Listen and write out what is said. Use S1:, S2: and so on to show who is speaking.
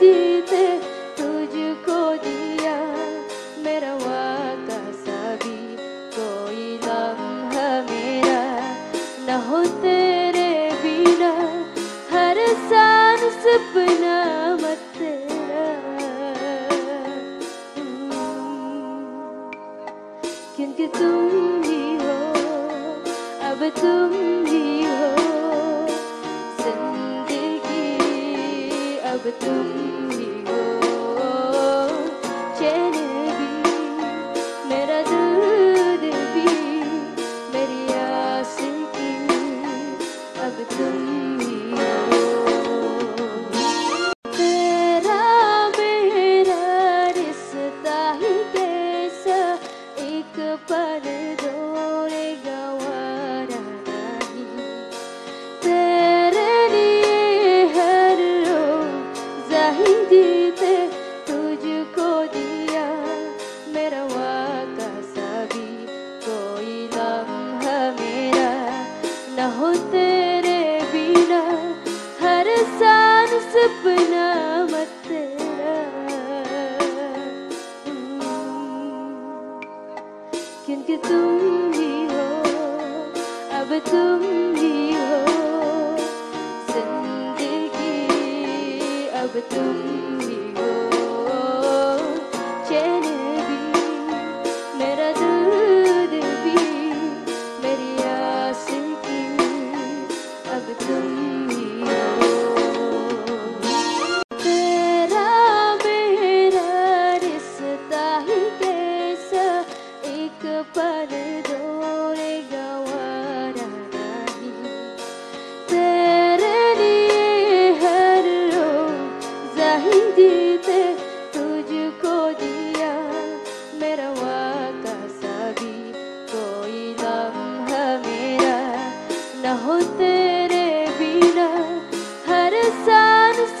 S1: जीते तुझको दिया मेरा वादा सभी, कोई लम्हा मेरा, न हो तेरे बिना, हर सान सपना मत तेरा। हम्म, क्योंकि तुम ही हो, अब तुम ही हो। But do. जीते तुझको दिया मेरा वादा सभी कोई लम्हा मेरा। न हो तेरे बिना, हर साल सपना मत तेरा। हम्म, क्योंकि तुम ही हो, अब तुम with don't